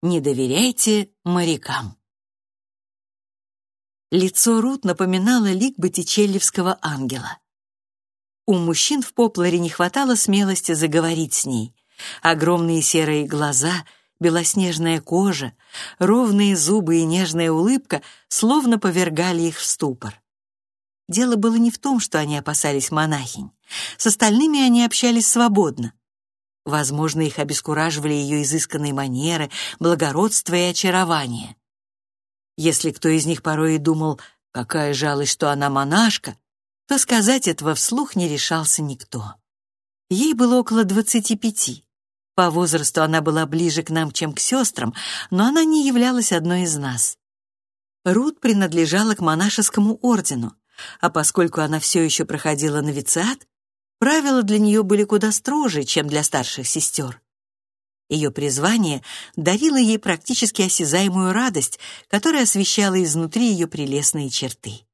Не доверяйте морякам. Лицо Рут напоминало лик Боттичеллевского ангела. У мужчин в Попларе не хватало смелости заговорить с ней. Огромные серые глаза, белоснежная кожа, ровные зубы и нежная улыбка словно повергали их в ступор. Дело было не в том, что они опасались монахинь. С остальными они общались свободно. Возможно, их обескураживали ее изысканные манеры, благородство и очарование. Если кто из них порой и думал, какая жалость, что она монашка, то сказать этого вслух не решался никто. Ей было около двадцати пяти. По возрасту она была ближе к нам, чем к сестрам, но она не являлась одной из нас. Рут принадлежала к монашескому ордену, а поскольку она все еще проходила новициат, правила для нее были куда строже, чем для старших сестер. Ее призвание дарило ей практически осязаемую радость, которая освещала изнутри ее прелестные черты.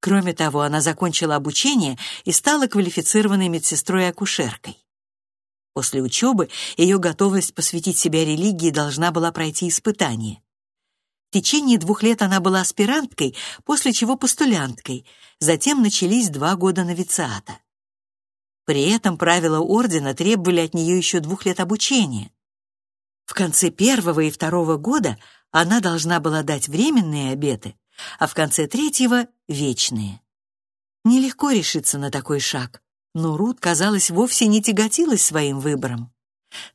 Кроме того, она закончила обучение и стала квалифицированной медсестрой-акушеркой. После учебы ее готовность посвятить себя религии должна была пройти испытание. В течение двух лет она была аспиранткой, после чего постулянткой, затем начались два года новициата. При этом правила ордена требовали от нее еще двух лет обучения. В конце первого и второго года она должна была дать временные обеты, а в конце третьего — вечные. Нелегко решиться на такой шаг, но Рут, казалось, вовсе не тяготилась своим выбором.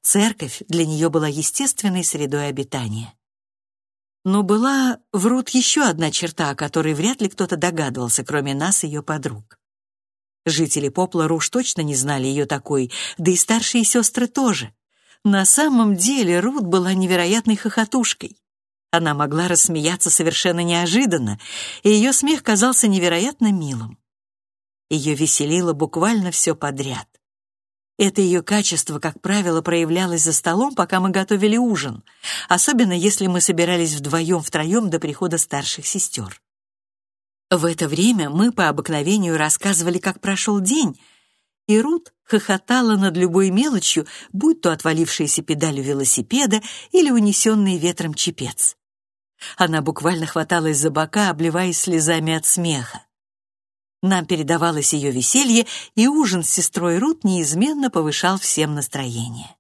Церковь для нее была естественной средой обитания. Но была в Рут еще одна черта, о которой вряд ли кто-то догадывался, кроме нас, ее подруг. Жители Поплара уж точно не знали ее такой, да и старшие сестры тоже. На самом деле Рут была невероятной хохотушкой. Она могла рассмеяться совершенно неожиданно, и ее смех казался невероятно милым. Ее веселило буквально все подряд. Это ее качество, как правило, проявлялось за столом, пока мы готовили ужин, особенно если мы собирались вдвоем-втроем до прихода старших сестер. В это время мы по обыкновению рассказывали, как прошел день, и Рут хохотала над любой мелочью, будь то отвалившаяся педаль у велосипеда или унесенный ветром чепец. Она буквально хваталась за бока, обливаясь слезами от смеха. Нам передавалось ее веселье, и ужин с сестрой Рут неизменно повышал всем настроение.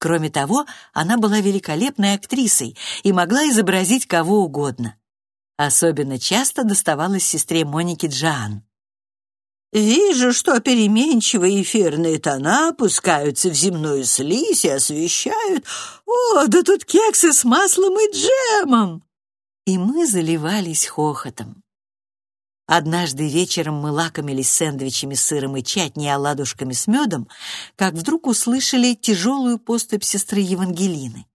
Кроме того, она была великолепной актрисой и могла изобразить кого угодно. Особенно часто доставалась сестре Монике Джан. «Вижу, что переменчивые эфирные тона опускаются в земную слизь и освещают. О, да тут кексы с маслом и джемом!» И мы заливались хохотом. Однажды вечером мы лакомились сэндвичами с сыром и чатни оладушками с медом, как вдруг услышали тяжелую поступь сестры Евангелины.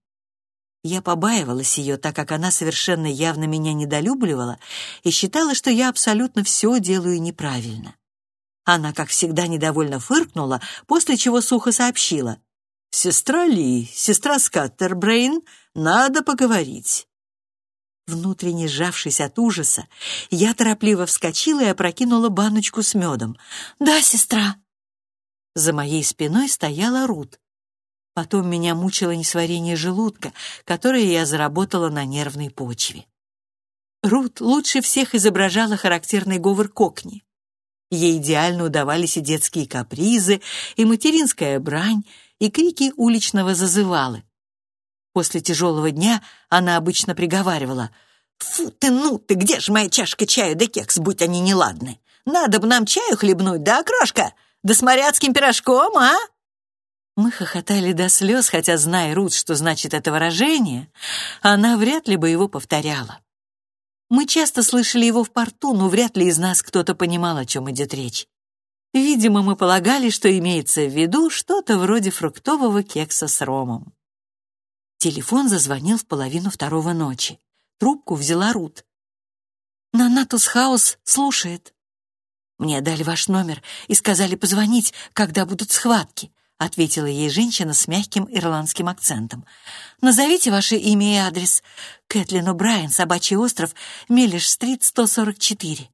Я побаивалась ее, так как она совершенно явно меня недолюбливала и считала, что я абсолютно все делаю неправильно. Она, как всегда, недовольно фыркнула, после чего сухо сообщила. «Сестра Ли, сестра Скаттербрейн, надо поговорить». Внутренне сжавшись от ужаса, я торопливо вскочила и опрокинула баночку с медом. «Да, сестра!» За моей спиной стояла Рут. Потом меня мучило несварение желудка, которое я заработала на нервной почве. Рут лучше всех изображала характерный говор кокни. Ей идеально удавались и детские капризы, и материнская брань, и крики уличного зазывалы. После тяжелого дня она обычно приговаривала «Фу ты, ну ты, где ж моя чашка чаю да кекс, будь они неладны? Надо бы нам чаю хлебнуть, да, крошка? Да с моряцким пирожком, а?» Мы хохотали до слез, хотя, зная Рут, что значит это выражение, она вряд ли бы его повторяла. Мы часто слышали его в порту, но вряд ли из нас кто-то понимал, о чем идет речь. Видимо, мы полагали, что имеется в виду что-то вроде фруктового кекса с ромом. Телефон зазвонил в половину второго ночи. Трубку взяла Рут. «Нанатус Хаус слушает. Мне дали ваш номер и сказали позвонить, когда будут схватки. — ответила ей женщина с мягким ирландским акцентом. «Назовите ваше имя и адрес. Кэтлин О'Брайен, Собачий остров, Меллиш-стрит, 144».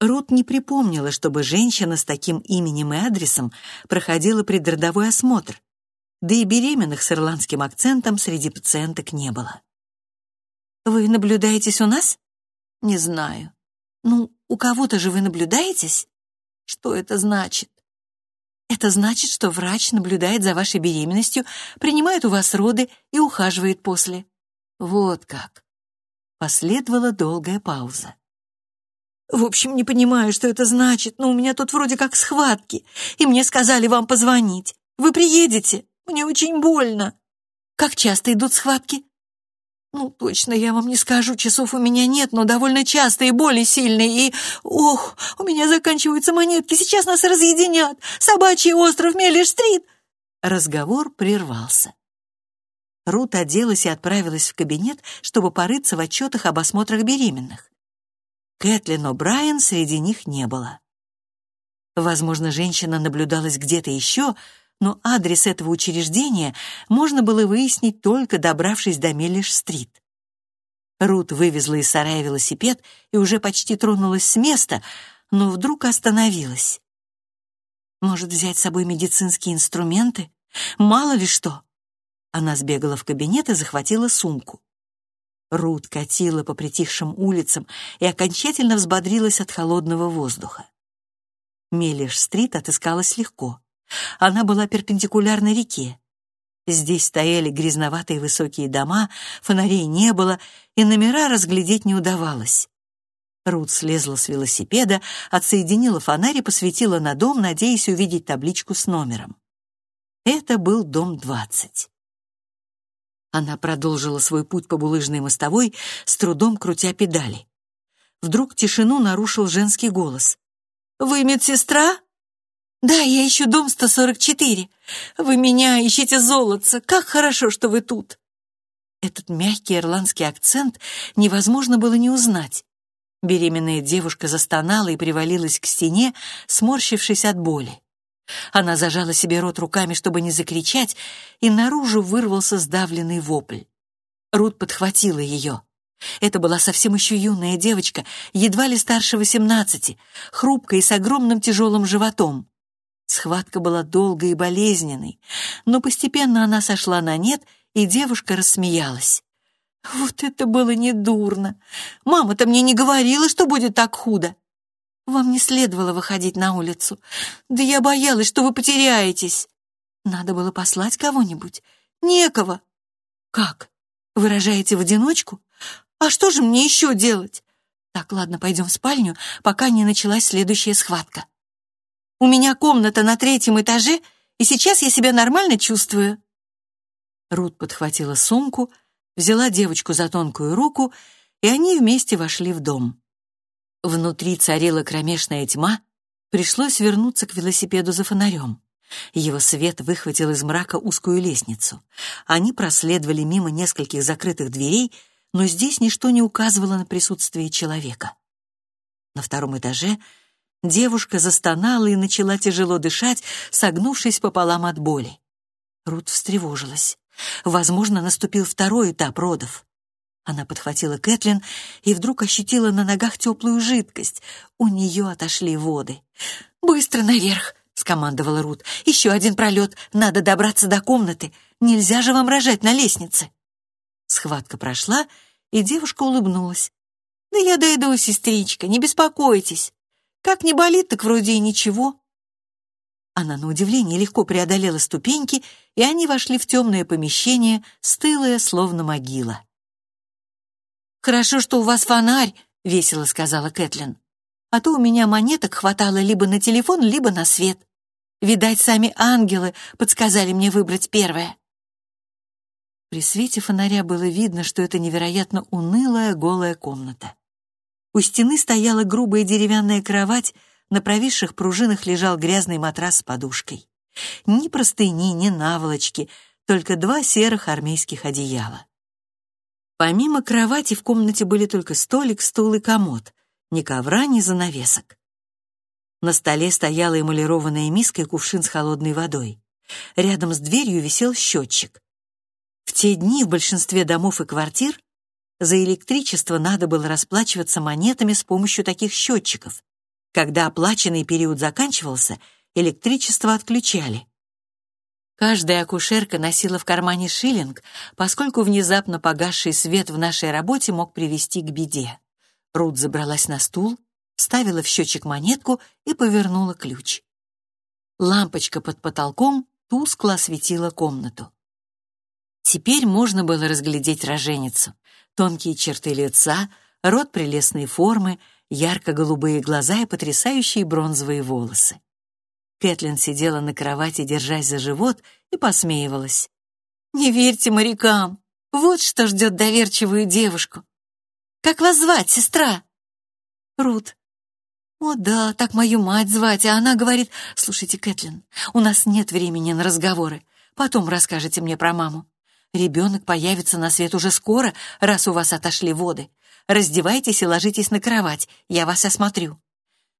Рут не припомнила, чтобы женщина с таким именем и адресом проходила предродовой осмотр. да и беременных с ирландским акцентом среди пациенток не было. «Вы наблюдаетесь у нас?» «Не знаю». «Ну, у кого-то же вы наблюдаетесь?» «Что это значит?» «Это значит, что врач наблюдает за вашей беременностью, принимает у вас роды и ухаживает после». «Вот как». Последовала долгая пауза. В общем, не понимаю, что это значит, но у меня тут вроде как схватки, и мне сказали вам позвонить. Вы приедете? Мне очень больно. Как часто идут схватки? Ну, точно я вам не скажу, часов у меня нет, но довольно часто и боли сильные, и... Ох, у меня заканчиваются монетки, сейчас нас разъединят. Собачий остров, Меллиш-стрит. Разговор прервался. Рут оделась и отправилась в кабинет, чтобы порыться в отчетах об осмотрах беременных. Кэтлин О'Брайен среди них не было. Возможно, женщина наблюдалась где-то еще, но адрес этого учреждения можно было выяснить только добравшись до Меллиш-стрит. Рут вывезла из сарая велосипед и уже почти тронулась с места, но вдруг остановилась. Может, взять с собой медицинские инструменты? Мало ли что. Она сбегала в кабинет и захватила сумку. Рут катила по притихшим улицам и окончательно взбодрилась от холодного воздуха. Меллиш-стрит отыскалась легко. Она была перпендикулярна реке. Здесь стояли грязноватые высокие дома, фонарей не было, и номера разглядеть не удавалось. Рут слезла с велосипеда, отсоединила фонарь и посветила на дом, надеясь увидеть табличку с номером. Это был дом 20. Она продолжила свой путь по булыжной мостовой, с трудом крутя педали. Вдруг тишину нарушил женский голос. «Вы медсестра?» «Да, я ищу дом 144. Вы меня ищете золотца. Как хорошо, что вы тут!» Этот мягкий ирландский акцент невозможно было не узнать. Беременная девушка застонала и привалилась к стене, сморщившись от боли. Она зажала себе рот руками, чтобы не закричать, и наружу вырвался сдавленный вопль. Рут подхватила ее. Это была совсем еще юная девочка, едва ли старше восемнадцати, хрупкая и с огромным тяжелым животом. Схватка была долгой и болезненной, но постепенно она сошла на нет, и девушка рассмеялась. «Вот это было недурно! Мама-то мне не говорила, что будет так худо!» Вам не следовало выходить на улицу. Да я боялась, что вы потеряетесь. Надо было послать кого-нибудь. Некого. Как? Выражаете в одиночку? А что же мне еще делать? Так, ладно, пойдем в спальню, пока не началась следующая схватка. У меня комната на третьем этаже, и сейчас я себя нормально чувствую. Рут подхватила сумку, взяла девочку за тонкую руку, и они вместе вошли в дом. Внутри царила кромешная тьма, пришлось вернуться к велосипеду за фонарем. Его свет выхватил из мрака узкую лестницу. Они проследовали мимо нескольких закрытых дверей, но здесь ничто не указывало на присутствие человека. На втором этаже девушка застонала и начала тяжело дышать, согнувшись пополам от боли. Рут встревожилась. Возможно, наступил второй этап родов. Она подхватила Кэтлин и вдруг ощутила на ногах теплую жидкость. У нее отошли воды. «Быстро наверх!» — скомандовала Рут. «Еще один пролет. Надо добраться до комнаты. Нельзя же вам рожать на лестнице!» Схватка прошла, и девушка улыбнулась. «Да я дойду, сестричка, не беспокойтесь. Как не болит, так вроде и ничего». Она, на удивление, легко преодолела ступеньки, и они вошли в темное помещение, стылое, словно могила. «Хорошо, что у вас фонарь», — весело сказала Кэтлин. «А то у меня монеток хватало либо на телефон, либо на свет. Видать, сами ангелы подсказали мне выбрать первое». При свете фонаря было видно, что это невероятно унылая голая комната. У стены стояла грубая деревянная кровать, на провисших пружинах лежал грязный матрас с подушкой. Ни простыни, ни наволочки, только два серых армейских одеяла. Помимо кровати в комнате были только столик, стул и комод, ни ковра, ни занавесок. На столе стояла эмалированная миска и кувшин с холодной водой. Рядом с дверью висел счетчик. В те дни в большинстве домов и квартир за электричество надо было расплачиваться монетами с помощью таких счетчиков. Когда оплаченный период заканчивался, электричество отключали. Каждая акушерка носила в кармане шиллинг, поскольку внезапно погасший свет в нашей работе мог привести к беде. Рут забралась на стул, вставила в счетчик монетку и повернула ключ. Лампочка под потолком тускло осветила комнату. Теперь можно было разглядеть роженицу. Тонкие черты лица, рот прелестной формы, ярко-голубые глаза и потрясающие бронзовые волосы. Кэтлин сидела на кровати, держась за живот, и посмеивалась. «Не верьте морякам! Вот что ждет доверчивую девушку! Как вас звать, сестра?» «Рут». «О да, так мою мать звать, а она говорит, слушайте, Кэтлин, у нас нет времени на разговоры, потом расскажете мне про маму. Ребенок появится на свет уже скоро, раз у вас отошли воды. Раздевайтесь и ложитесь на кровать, я вас осмотрю.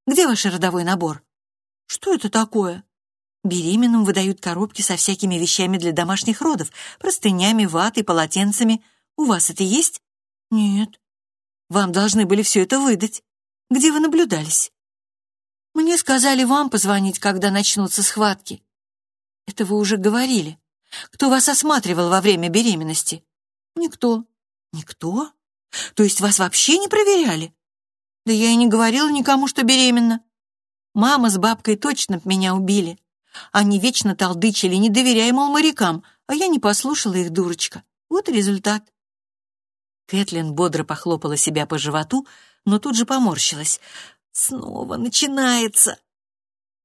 Где ваш родовой набор?» Что это такое? Беременным выдают коробки со всякими вещами для домашних родов, простынями, ватой, полотенцами. У вас это есть? Нет. Вам должны были все это выдать. Где вы наблюдались? Мне сказали вам позвонить, когда начнутся схватки. Это вы уже говорили. Кто вас осматривал во время беременности? Никто. Никто? То есть вас вообще не проверяли? Да я и не говорила никому, что беременна. Мама с бабкой точно меня убили. Они вечно толдычили, не доверяя, мол, морякам, а я не послушала их, дурочка. Вот и результат. Кэтлин бодро похлопала себя по животу, но тут же поморщилась. Снова начинается.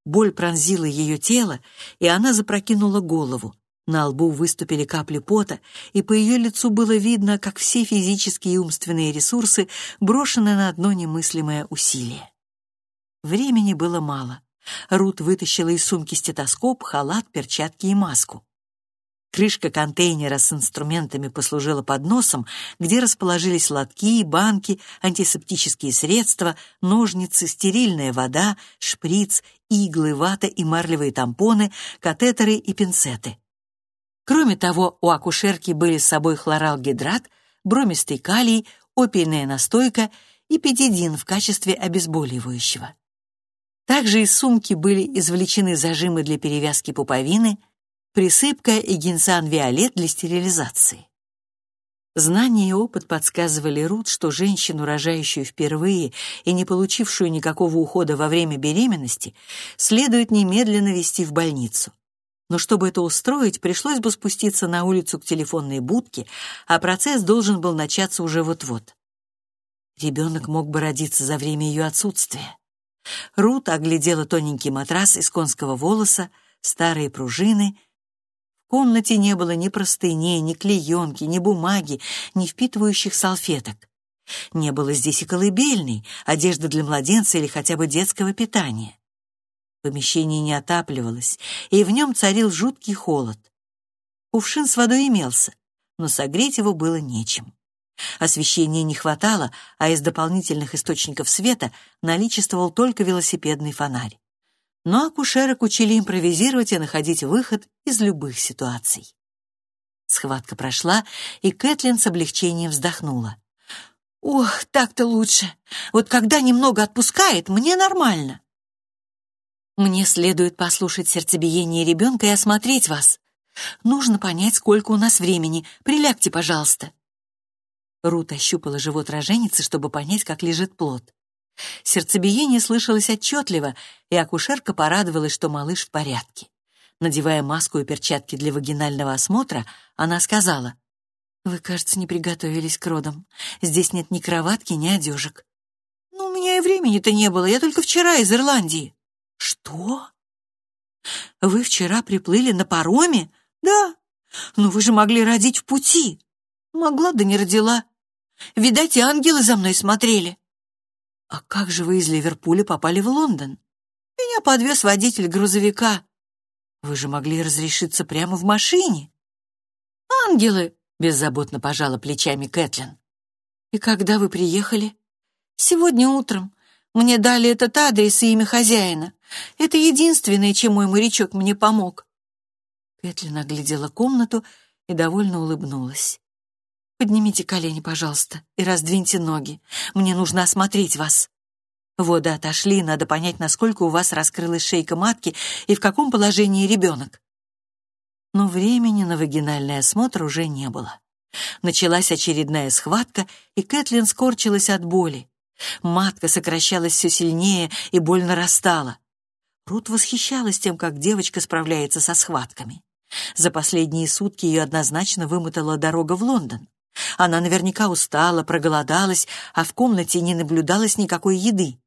Боль пронзила ее тело, и она запрокинула голову. На лбу выступили капли пота, и по ее лицу было видно, как все физические и умственные ресурсы брошены на одно немыслимое усилие. Времени было мало. Рут вытащила из сумки стетоскоп, халат, перчатки и маску. Крышка контейнера с инструментами послужила подносом, где расположились лотки, банки, антисептические средства, ножницы, стерильная вода, шприц, иглы, вата и марлевые тампоны, катетеры и пинцеты. Кроме того, у акушерки были с собой хлоралгидрат, бромистый калий, опийная настойка и петидин в качестве обезболивающего. Также из сумки были извлечены зажимы для перевязки пуповины, присыпка и гинсан-виолет для стерилизации. Знания и опыт подсказывали Рут, что женщину, рожающую впервые и не получившую никакого ухода во время беременности, следует немедленно вести в больницу. Но чтобы это устроить, пришлось бы спуститься на улицу к телефонной будке, а процесс должен был начаться уже вот-вот. Ребенок мог бы родиться за время ее отсутствия. Рут оглядела тоненький матрас из конского волоса, старые пружины. В комнате не было ни простыней, ни клеенки, ни бумаги, ни впитывающих салфеток. Не было здесь и колыбельной, одежды для младенца или хотя бы детского питания. Помещение не отапливалось, и в нем царил жуткий холод. Кувшин с водой имелся, но согреть его было нечем. Освещения не хватало, а из дополнительных источников света наличествовал только велосипедный фонарь. Но акушерок учили импровизировать и находить выход из любых ситуаций. Схватка прошла, и Кэтлин с облегчением вздохнула. «Ох, так-то лучше. Вот когда немного отпускает, мне нормально». «Мне следует послушать сердцебиение ребенка и осмотреть вас. Нужно понять, сколько у нас времени. Прилягте, пожалуйста». Рут ощупала живот роженицы, чтобы понять, как лежит плод. Сердцебиение слышалось отчетливо, и акушерка порадовалась, что малыш в порядке. Надевая маску и перчатки для вагинального осмотра, она сказала, «Вы, кажется, не приготовились к родам. Здесь нет ни кроватки, ни одежек». «Ну, у меня и времени-то не было, я только вчера из Ирландии». «Что? Вы вчера приплыли на пароме?» «Да. Но вы же могли родить в пути». «Могла, да не родила. Видать, и ангелы за мной смотрели. А как же вы из Ливерпуля попали в Лондон? Меня подвез водитель грузовика. Вы же могли разрешиться прямо в машине. Ангелы, беззаботно пожала плечами Кэтлин. И когда вы приехали? Сегодня утром. Мне дали этот адрес и имя хозяина. Это единственное, чем мой морячок мне помог. Кэтлин оглядела комнату и довольно улыбнулась. Поднимите колени, пожалуйста, и раздвиньте ноги. Мне нужно осмотреть вас. Воды отошли, надо понять, насколько у вас раскрылась шейка матки и в каком положении ребенок. Но времени на вагинальный осмотр уже не было. Началась очередная схватка, и Кэтлин скорчилась от боли. Матка сокращалась все сильнее, и боль нарастала. Рут восхищалась тем, как девочка справляется со схватками. За последние сутки ее однозначно вымотала дорога в Лондон. Она наверняка устала, проголодалась, а в комнате не наблюдалось никакой еды.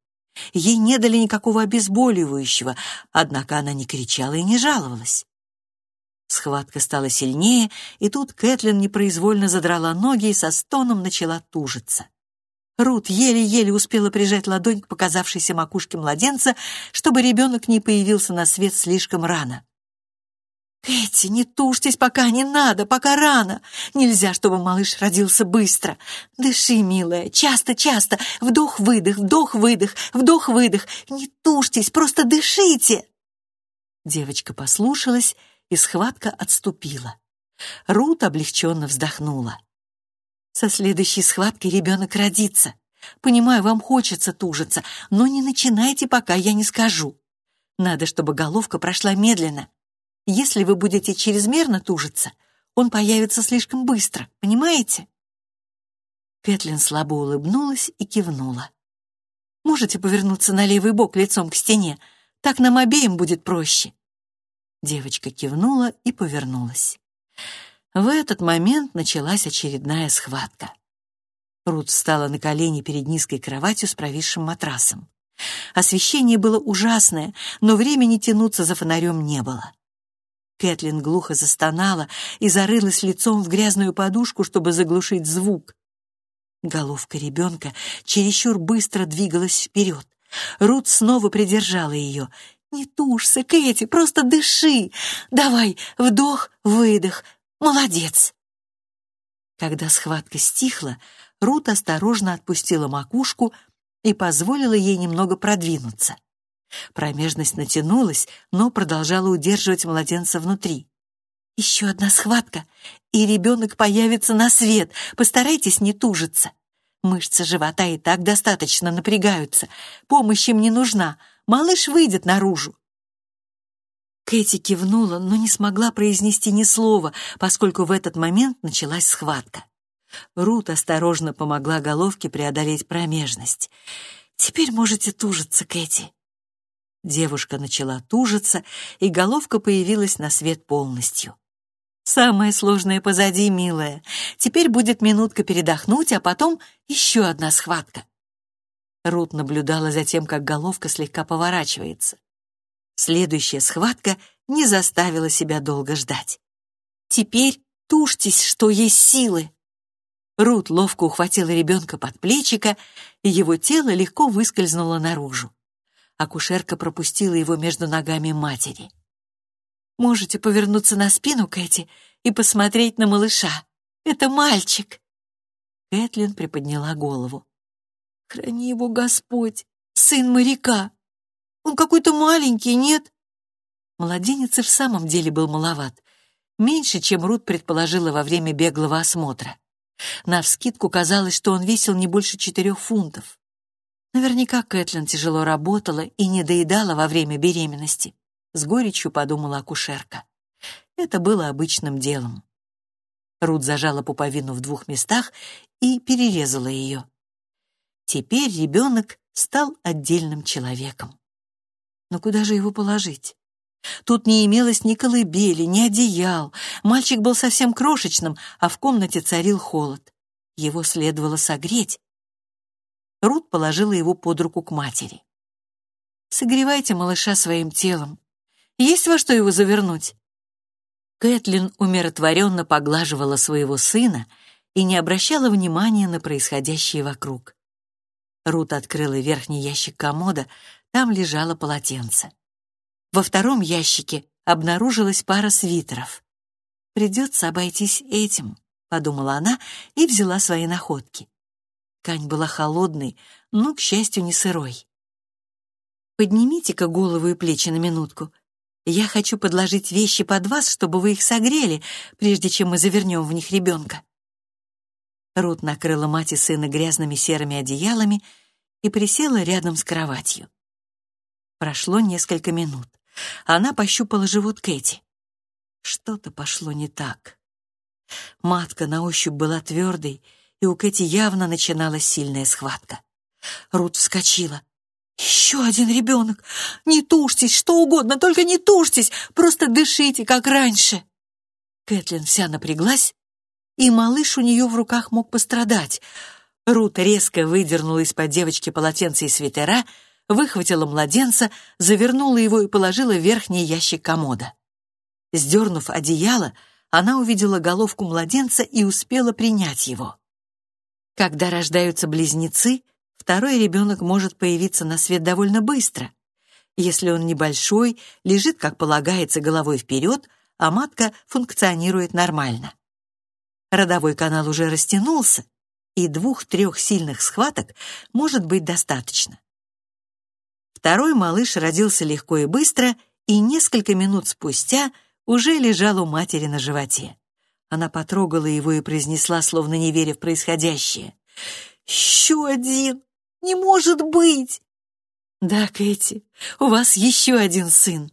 Ей не дали никакого обезболивающего, однако она не кричала и не жаловалась. Схватка стала сильнее, и тут Кэтлин непроизвольно задрала ноги и со стоном начала тужиться. Рут еле-еле успела прижать ладонь к показавшейся макушке младенца, чтобы ребенок не появился на свет слишком рано. «Кэти, не тушьтесь пока, не надо, пока рано. Нельзя, чтобы малыш родился быстро. Дыши, милая, часто-часто, вдох-выдох, вдох-выдох, вдох-выдох. Не тушьтесь, просто дышите!» Девочка послушалась, и схватка отступила. Рут облегченно вздохнула. «Со следующей схваткой ребенок родится. Понимаю, вам хочется тужиться, но не начинайте, пока я не скажу. Надо, чтобы головка прошла медленно. Если вы будете чрезмерно тужиться, он появится слишком быстро, понимаете?» Кэтлин слабо улыбнулась и кивнула. «Можете повернуться на левый бок лицом к стене? Так нам обеим будет проще». Девочка кивнула и повернулась. В этот момент началась очередная схватка. Рут встала на колени перед низкой кроватью с провисшим матрасом. Освещение было ужасное, но времени тянуться за фонарем не было. Кэтлин глухо застонала и зарылась лицом в грязную подушку, чтобы заглушить звук. Головка ребенка чересчур быстро двигалась вперед. Рут снова придержала ее. «Не тушься, Кэти, просто дыши! Давай, вдох, выдох. Молодец!» Когда схватка стихла, Рут осторожно отпустила макушку и позволила ей немного продвинуться. Промежность натянулась, но продолжала удерживать младенца внутри. «Еще одна схватка, и ребенок появится на свет. Постарайтесь не тужиться. Мышцы живота и так достаточно напрягаются. Помощь им не нужна. Малыш выйдет наружу». Кэти кивнула, но не смогла произнести ни слова, поскольку в этот момент началась схватка. Рут осторожно помогла головке преодолеть промежность. «Теперь можете тужиться, Кэти». Девушка начала тужиться, и головка появилась на свет полностью. «Самое сложное позади, милая. Теперь будет минутка передохнуть, а потом еще одна схватка». Рут наблюдала за тем, как головка слегка поворачивается. Следующая схватка не заставила себя долго ждать. «Теперь тушьтесь, что есть силы!» Рут ловко ухватила ребенка под плечико, и его тело легко выскользнуло наружу. Акушерка пропустила его между ногами матери. «Можете повернуться на спину, Кэти, и посмотреть на малыша. Это мальчик!» Кэтлин приподняла голову. «Храни его Господь, сын моряка! Он какой-то маленький, нет?» Младенец и в самом деле был маловат. Меньше, чем Рут предположила во время беглого осмотра. Навскидку казалось, что он весил не больше четырех фунтов. Наверняка Кэтлин тяжело работала и не доедала во время беременности. С горечью подумала акушерка. Это было обычным делом. Рут зажала пуповину в двух местах и перерезала ее. Теперь ребенок стал отдельным человеком. Но куда же его положить? Тут не имелось ни колыбели, ни одеял. Мальчик был совсем крошечным, а в комнате царил холод. Его следовало согреть, Рут положила его под руку к матери. «Согревайте малыша своим телом. Есть во что его завернуть?» Кэтлин умиротворенно поглаживала своего сына и не обращала внимания на происходящее вокруг. Рут открыла верхний ящик комода, там лежало полотенце. Во втором ящике обнаружилась пара свитеров. «Придется обойтись этим», — подумала она и взяла свои находки. Ткань была холодной, но, к счастью, не сырой. «Поднимите-ка голову и плечи на минутку. Я хочу подложить вещи под вас, чтобы вы их согрели, прежде чем мы завернем в них ребенка». Рут накрыла мать и сына грязными серыми одеялами и присела рядом с кроватью. Прошло несколько минут. Она пощупала живот Кэти. Что-то пошло не так. Матка на ощупь была твердой, и у Кэти явно начиналась сильная схватка. Рут вскочила. «Еще один ребенок! Не тушьтесь, что угодно, только не тушьтесь! Просто дышите, как раньше!» Кэтлин вся напряглась, и малыш у нее в руках мог пострадать. Рут резко выдернула из-под девочки полотенце и свитера, выхватила младенца, завернула его и положила в верхний ящик комода. Сдернув одеяло, она увидела головку младенца и успела принять его. Когда рождаются близнецы, второй ребенок может появиться на свет довольно быстро. Если он небольшой, лежит, как полагается, головой вперед, а матка функционирует нормально. Родовой канал уже растянулся, и двух-трех сильных схваток может быть достаточно. Второй малыш родился легко и быстро, и несколько минут спустя уже лежал у матери на животе. Она потрогала его и произнесла, словно не веря в происходящее. «Еще один! Не может быть!» «Да, Кэти, у вас еще один сын!»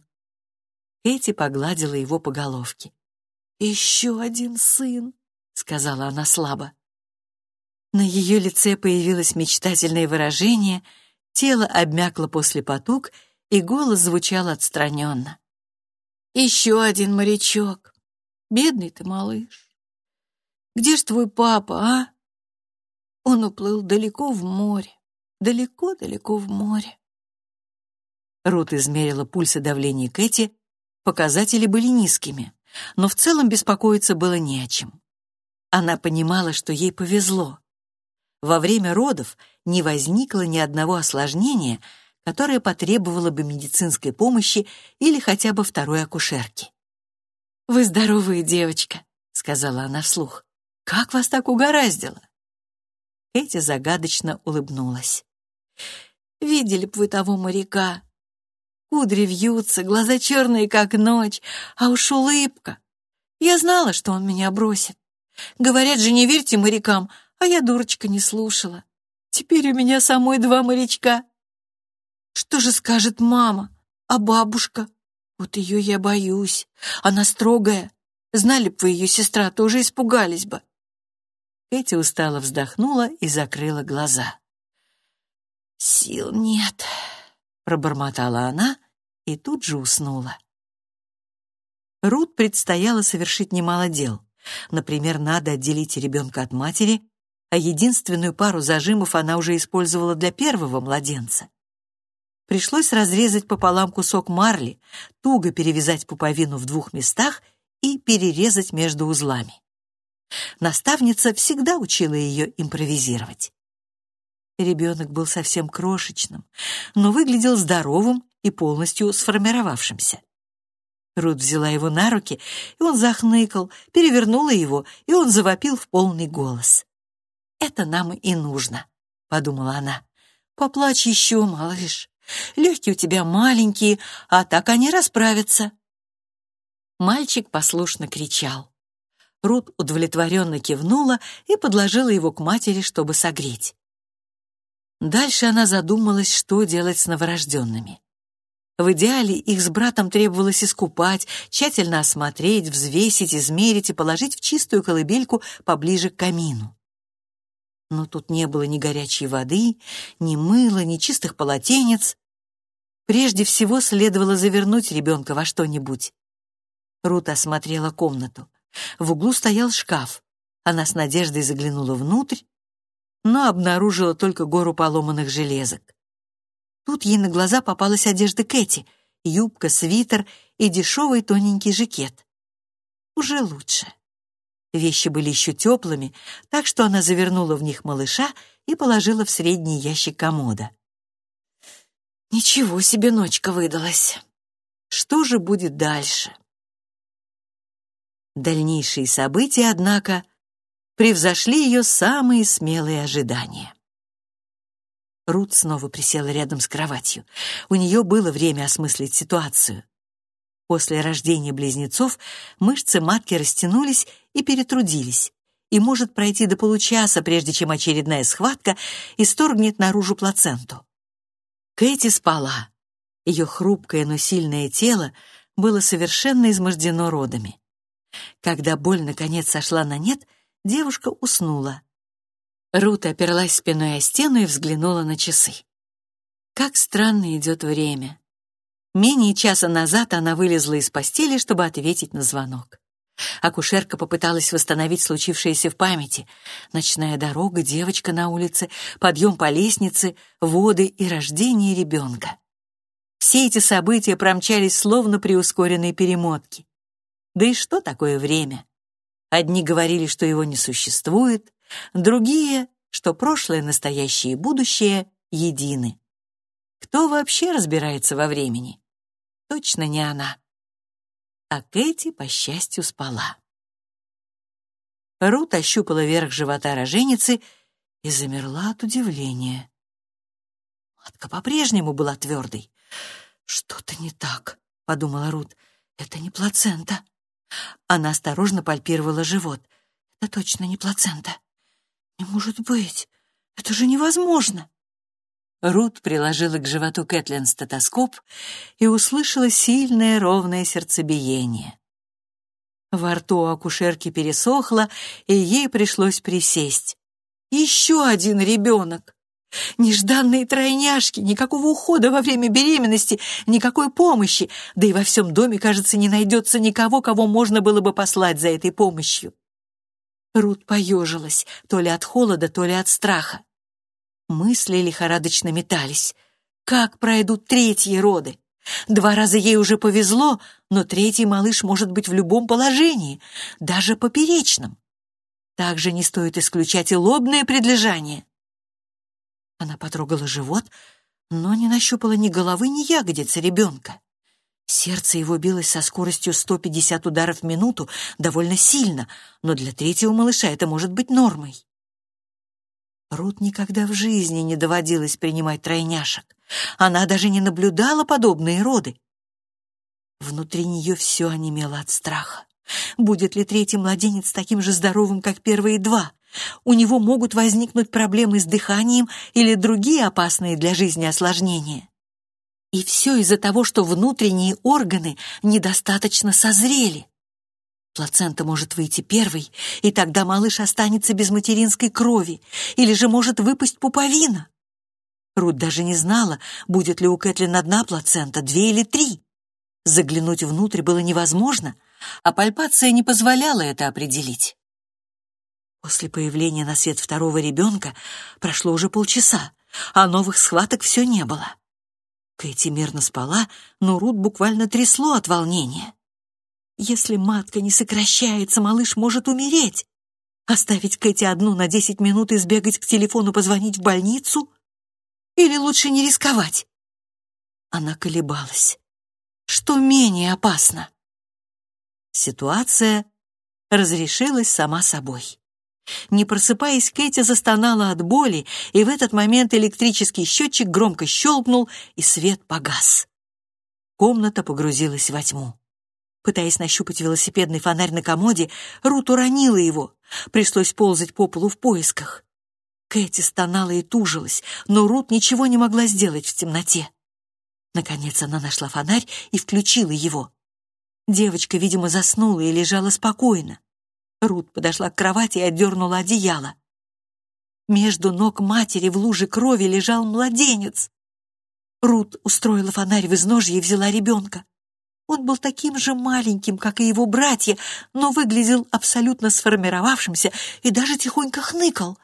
Кэти погладила его по головке. «Еще один сын!» — сказала она слабо. На ее лице появилось мечтательное выражение, тело обмякло после потуг, и голос звучал отстраненно. «Еще один морячок!» Бедный ты малыш. Где ж твой папа, а? Он уплыл далеко в море, далеко-далеко в море. Рут измерила пульс и давление Кэти. Показатели были низкими, но в целом беспокоиться было не о чем. Она понимала, что ей повезло. Во время родов не возникло ни одного осложнения, которое потребовало бы медицинской помощи или хотя бы второй акушерки. «Вы здоровая девочка», — сказала она вслух. «Как вас так угораздило?» Кэти загадочно улыбнулась. «Видели б вы того моряка? Кудри вьются, глаза черные, как ночь, а уж улыбка. Я знала, что он меня бросит. Говорят же, не верьте морякам, а я, дурочка, не слушала. Теперь у меня самой два морячка. Что же скажет мама, а бабушка?» Вот ее я боюсь. Она строгая. Знали бы вы ее сестра, тоже испугались бы. Кэти устало вздохнула и закрыла глаза. «Сил нет», — пробормотала она и тут же уснула. Рут предстояло совершить немало дел. Например, надо отделить ребенка от матери, а единственную пару зажимов она уже использовала для первого младенца. Пришлось разрезать пополам кусок марли, туго перевязать пуповину в двух местах и перерезать между узлами. Наставница всегда учила ее импровизировать. Ребенок был совсем крошечным, но выглядел здоровым и полностью сформировавшимся. Рут взяла его на руки, и он захныкал, перевернула его, и он завопил в полный голос. «Это нам и нужно», — подумала она. «Поплачь еще, малыш. Легкие у тебя маленькие, а так они расправятся». Мальчик послушно кричал. Рут удовлетворенно кивнула и подложила его к матери, чтобы согреть. Дальше она задумалась, что делать с новорожденными. В идеале их с братом требовалось искупать, тщательно осмотреть, взвесить, измерить и положить в чистую колыбельку поближе к камину. Но тут не было ни горячей воды, ни мыла, ни чистых полотенец. Прежде всего следовало завернуть ребенка во что-нибудь. Рут осмотрела комнату. В углу стоял шкаф. Она с надеждой заглянула внутрь, но обнаружила только гору поломанных железок. Тут ей на глаза попалась одежда Кэти, юбка, свитер и дешевый тоненький жакет. Уже лучше. Вещи были еще теплыми, так что она завернула в них малыша и положила в средний ящик комода. Ничего себе ночка выдалась. Что же будет дальше? Дальнейшие события, однако, превзошли ее самые смелые ожидания. Рут снова присела рядом с кроватью. У нее было время осмыслить ситуацию. После рождения близнецов мышцы матки растянулись и перетрудились, и может пройти до получаса, прежде чем очередная схватка исторгнет наружу плаценту. Кэти спала. Ее хрупкое, но сильное тело было совершенно измождено родами. Когда боль наконец сошла на нет, девушка уснула. Рут оперлась спиной о стену и взглянула на часы. Как странно идет время. Менее часа назад она вылезла из постели, чтобы ответить на звонок. Акушерка попыталась восстановить случившееся в памяти. Ночная дорога, девочка на улице, подъем по лестнице, воды и рождение ребенка. Все эти события промчались словно при ускоренной перемотке. Да и что такое время? Одни говорили, что его не существует, другие, что прошлое, настоящее и будущее едины. Кто вообще разбирается во времени? Точно не она. А Кэти, по счастью, спала. Рут ощупала верх живота роженицы и замерла от удивления. Матка по-прежнему была твердой. «Что-то не так», — подумала Рут. «Это не плацента». Она осторожно пальпировала живот. «Это точно не плацента. Не может быть. Это же невозможно». Рут приложила к животу Кэтлин стетоскоп и услышала сильное ровное сердцебиение. Во рту у акушерки пересохло, и ей пришлось присесть. Еще один ребенок. Нежданные тройняшки, никакого ухода во время беременности, никакой помощи, да и во всем доме, кажется, не найдется никого, кого можно было бы послать за этой помощью. Рут поежилась, то ли от холода, то ли от страха. Мысли лихорадочно метались. Как пройдут третьи роды? Два раза ей уже повезло, но третий малыш может быть в любом положении, даже поперечном. Также не стоит исключать и лобное предлежание. Она потрогала живот, но не нащупала ни головы, ни ягодицы ребенка. Сердце его билось со скоростью 150 ударов в минуту довольно сильно, но для третьего малыша это может быть нормой. Рут никогда в жизни не доводилось принимать тройняшек. Она даже не наблюдала подобные роды. Внутри нее все онемело от страха. Будет ли третий младенец таким же здоровым, как первые два? У него могут возникнуть проблемы с дыханием или другие опасные для жизни осложнения. И все из-за того, что внутренние органы недостаточно созрели. Плацента может выйти первой, и тогда малыш останется без материнской крови, или же может выпасть пуповина. Рут даже не знала, будет ли у Кэтлин одна плацента, две или три. Заглянуть внутрь было невозможно, а пальпация не позволяла это определить. После появления на свет второго ребенка прошло уже полчаса, а новых схваток все не было. Кэти мирно спала, но Рут буквально трясло от волнения. Если матка не сокращается, малыш может умереть. Оставить Кэти одну на десять минут и сбегать к телефону позвонить в больницу? Или лучше не рисковать? Она колебалась. Что менее опасно? Ситуация разрешилась сама собой. Не просыпаясь, Кэти застонала от боли, и в этот момент электрический счетчик громко щелкнул, и свет погас. Комната погрузилась во тьму. Пытаясь нащупать велосипедный фонарь на комоде, Рут уронила его. Пришлось ползать по полу в поисках. Кэти стонала и тужилась, но Рут ничего не могла сделать в темноте. Наконец она нашла фонарь и включила его. Девочка, видимо, заснула и лежала спокойно. Рут подошла к кровати и отдернула одеяло. Между ног матери в луже крови лежал младенец. Рут устроила фонарь в изножье и взяла ребенка. Он был таким же маленьким, как и его братья, но выглядел абсолютно сформировавшимся и даже тихонько хныкал.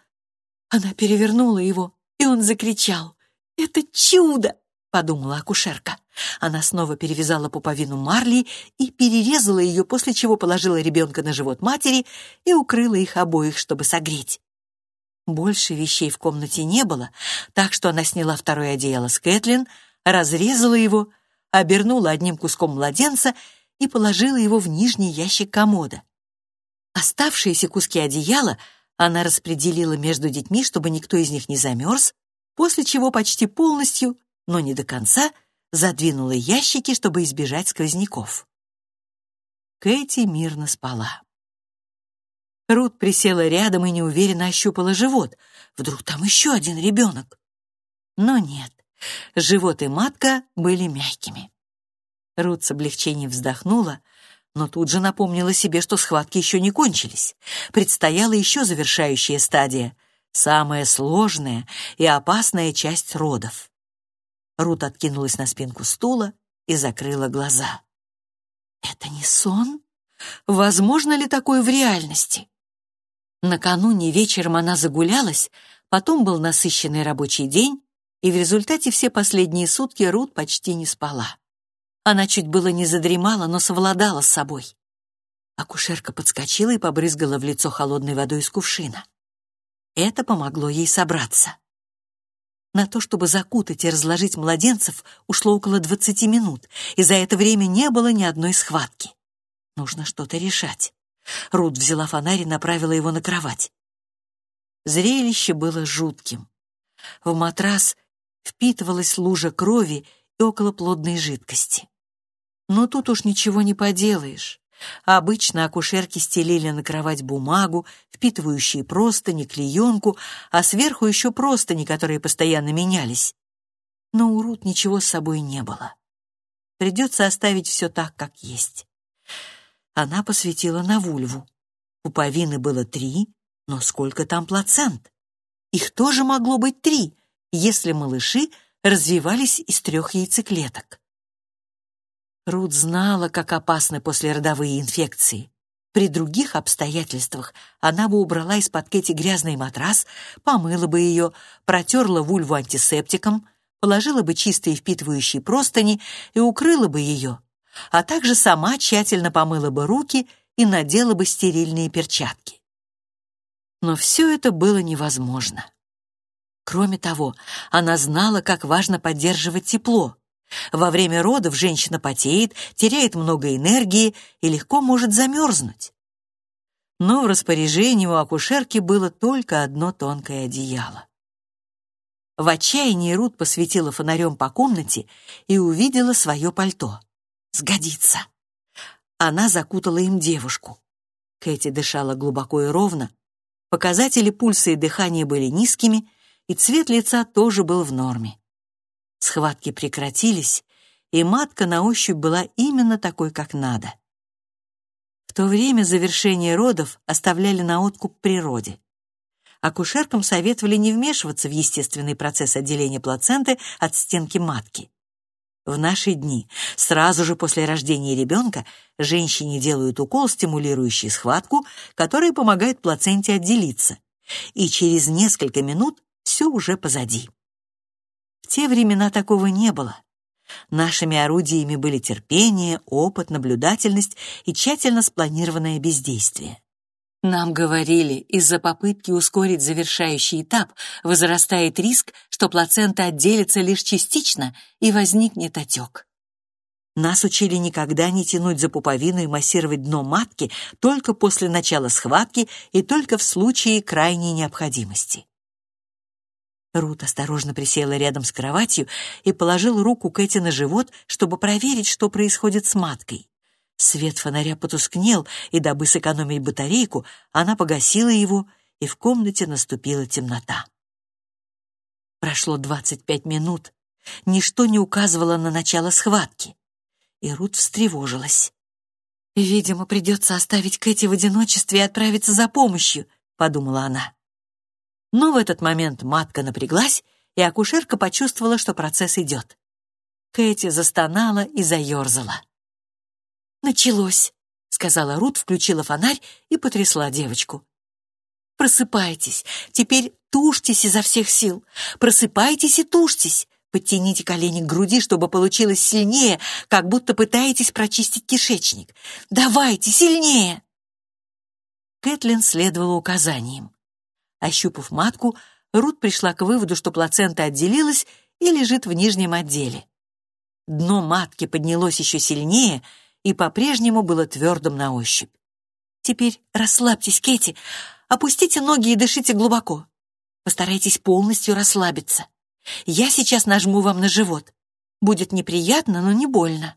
Она перевернула его, и он закричал. «Это чудо!» — подумала акушерка. Она снова перевязала пуповину Марли и перерезала ее, после чего положила ребенка на живот матери и укрыла их обоих, чтобы согреть. Больше вещей в комнате не было, так что она сняла второе одеяло с Кэтлин, разрезала его — обернула одним куском младенца и положила его в нижний ящик комода. Оставшиеся куски одеяла она распределила между детьми, чтобы никто из них не замерз, после чего почти полностью, но не до конца, задвинула ящики, чтобы избежать сквозняков. Кэти мирно спала. Рут присела рядом и неуверенно ощупала живот. Вдруг там еще один ребенок? Но нет. Живот и матка были мягкими. Рут с облегчением вздохнула, но тут же напомнила себе, что схватки еще не кончились. Предстояла еще завершающая стадия, самая сложная и опасная часть родов. Рут откинулась на спинку стула и закрыла глаза. Это не сон? Возможно ли такое в реальности? Накануне вечером она загулялась, потом был насыщенный рабочий день, и в результате все последние сутки Рут почти не спала. Она чуть было не задремала, но совладала с собой. Акушерка подскочила и побрызгала в лицо холодной водой из кувшина. Это помогло ей собраться. На то, чтобы закутать и разложить младенцев, ушло около 20 минут, и за это время не было ни одной схватки. Нужно что-то решать. Рут взяла фонарь и направила его на кровать. Зрелище было жутким. В матрас впитывалась лужа крови и околоплодной жидкости. Но тут уж ничего не поделаешь. Обычно акушерки стелили на кровать бумагу, впитывающие простыни, клеенку, а сверху еще простыни, которые постоянно менялись. Но у Рут ничего с собой не было. Придется оставить все так, как есть. Она посветила на вульву. Пуповины было три, но сколько там плацент? Их тоже могло быть три, если малыши развивались из трех яйцеклеток. Рут знала, как опасны послеродовые инфекции. При других обстоятельствах она бы убрала из-под Кэти грязный матрас, помыла бы ее, протерла вульву антисептиком, положила бы чистые впитывающие простыни и укрыла бы ее, а также сама тщательно помыла бы руки и надела бы стерильные перчатки. Но все это было невозможно. Кроме того, она знала, как важно поддерживать тепло. Во время родов женщина потеет, теряет много энергии и легко может замерзнуть. Но в распоряжении у акушерки было только одно тонкое одеяло. В отчаянии Рут посветила фонарем по комнате и увидела свое пальто. «Сгодится!» Она закутала им девушку. Кэти дышала глубоко и ровно. Показатели пульса и дыхания были низкими, и цвет лица тоже был в норме. Схватки прекратились, и матка на ощупь была именно такой, как надо. В то время завершение родов оставляли на откуп природе. Акушеркам советовали не вмешиваться в естественный процесс отделения плаценты от стенки матки. В наши дни, сразу же после рождения ребенка, женщине делают укол, стимулирующий схватку, который помогает плаценте отделиться, и через несколько минут все уже позади. В те времена такого не было. Нашими орудиями были терпение, опыт, наблюдательность и тщательно спланированное бездействие. Нам говорили, из-за попытки ускорить завершающий этап возрастает риск, что плацента отделится лишь частично и возникнет отек. Нас учили никогда не тянуть за пуповину и массировать дно матки только после начала схватки и только в случае крайней необходимости. Рут осторожно присела рядом с кроватью и положила руку Кэти на живот, чтобы проверить, что происходит с маткой. Свет фонаря потускнел, и дабы сэкономить батарейку, она погасила его, и в комнате наступила темнота. Прошло двадцать пять минут. Ничто не указывало на начало схватки. И Рут встревожилась. «Видимо, придется оставить Кэти в одиночестве и отправиться за помощью», — подумала она. Но в этот момент матка напряглась, и акушерка почувствовала, что процесс идет. Кэти застонала и заерзала. «Началось», — сказала Рут, включила фонарь и потрясла девочку. «Просыпайтесь, теперь тушьтесь изо всех сил. Просыпайтесь и тушьтесь. Подтяните колени к груди, чтобы получилось сильнее, как будто пытаетесь прочистить кишечник. Давайте, сильнее!» Кэтлин следовала указаниям. Ощупав матку, Рут пришла к выводу, что плацента отделилась и лежит в нижнем отделе. Дно матки поднялось еще сильнее и по-прежнему было твердым на ощупь. «Теперь расслабьтесь, Кэти, опустите ноги и дышите глубоко. Постарайтесь полностью расслабиться. Я сейчас нажму вам на живот. Будет неприятно, но не больно».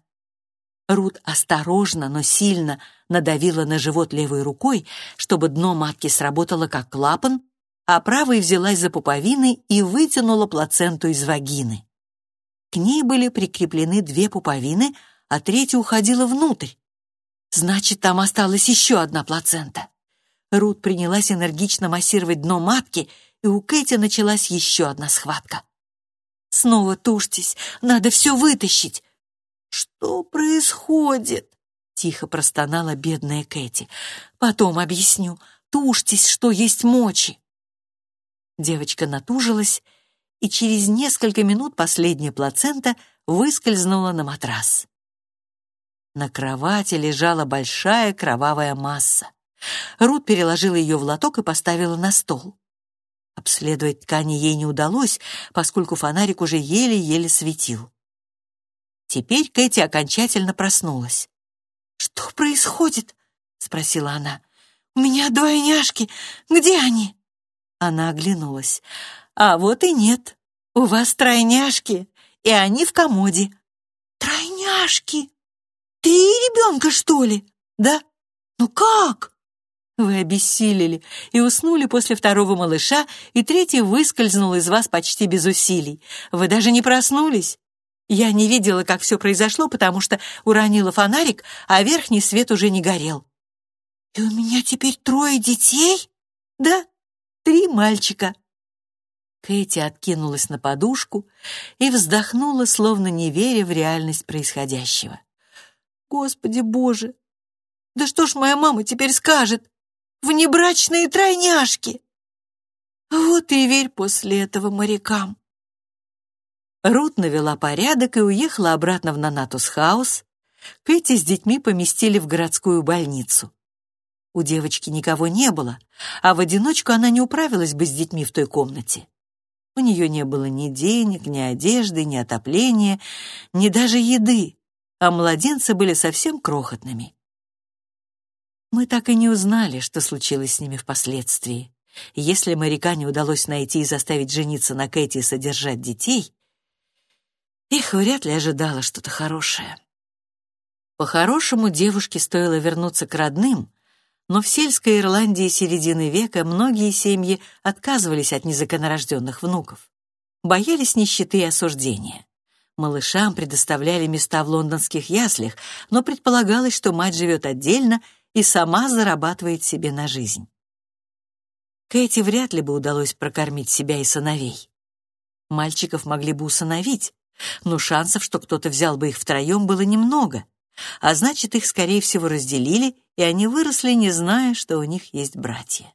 Рут осторожно, но сильно надавила на живот левой рукой, чтобы дно матки сработало как клапан, а правой взялась за пуповины и вытянула плаценту из вагины. К ней были прикреплены две пуповины, а третья уходила внутрь. Значит, там осталась еще одна плацента. Рут принялась энергично массировать дно матки, и у Кэти началась еще одна схватка. «Снова тушьтесь, надо все вытащить!» «Что происходит?» — тихо простонала бедная Кэти. «Потом объясню. Тушьтесь, что есть мочи!» Девочка натужилась, и через несколько минут последняя плацента выскользнула на матрас. На кровати лежала большая кровавая масса. Рут переложила ее в лоток и поставила на стол. Обследовать ткани ей не удалось, поскольку фонарик уже еле-еле светил. Теперь Кэти окончательно проснулась. «Что происходит?» — спросила она. «У меня двойняшки. Где они?» Она оглянулась. «А вот и нет. У вас тройняшки, и они в комоде». «Тройняшки? Три ребенка, что ли?» «Да». «Ну как?» Вы обессилели и уснули после второго малыша, и третий выскользнул из вас почти без усилий. Вы даже не проснулись. Я не видела, как все произошло, потому что уронила фонарик, а верхний свет уже не горел. И у меня теперь трое детей? Да, три мальчика. Кэти откинулась на подушку и вздохнула, словно не веря в реальность происходящего. Господи Боже! Да что ж моя мама теперь скажет? внебрачные тройняшки. Вот и верь после этого морякам. Рут навела порядок и уехала обратно в Ноннатус-хаус. Кэти с детьми поместили в городскую больницу. У девочки никого не было, а в одиночку она не управилась бы с детьми в той комнате. У нее не было ни денег, ни одежды, ни отопления, ни даже еды, а младенцы были совсем крохотными. Мы так и не узнали, что случилось с ними впоследствии. Если моряка не удалось найти и заставить жениться на Кэти и содержать детей, их вряд ли ожидало что-то хорошее. По-хорошему, девушке стоило вернуться к родным, но в сельской Ирландии середины века многие семьи отказывались от незаконнорожденных внуков. Боялись нищеты и осуждения. Малышам предоставляли места в лондонских яслях, но предполагалось, что мать живет отдельно и сама зарабатывает себе на жизнь. Кэти вряд ли бы удалось прокормить себя и сыновей. Мальчиков могли бы усыновить, но шансов, что кто-то взял бы их втроем, было немного, а значит, их, скорее всего, разделили, и они выросли, не зная, что у них есть братья.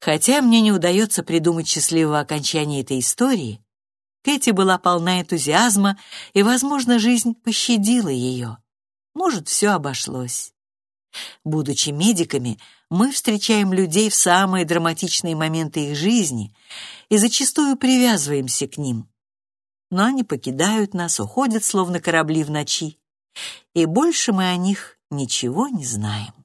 Хотя мне не удается придумать счастливого окончания этой истории, Кэти была полна энтузиазма, и, возможно, жизнь пощадила ее. Может, все обошлось. Будучи медиками, мы встречаем людей в самые драматичные моменты их жизни и зачастую привязываемся к ним. Но они покидают нас, уходят, словно корабли в ночи, и больше мы о них ничего не знаем.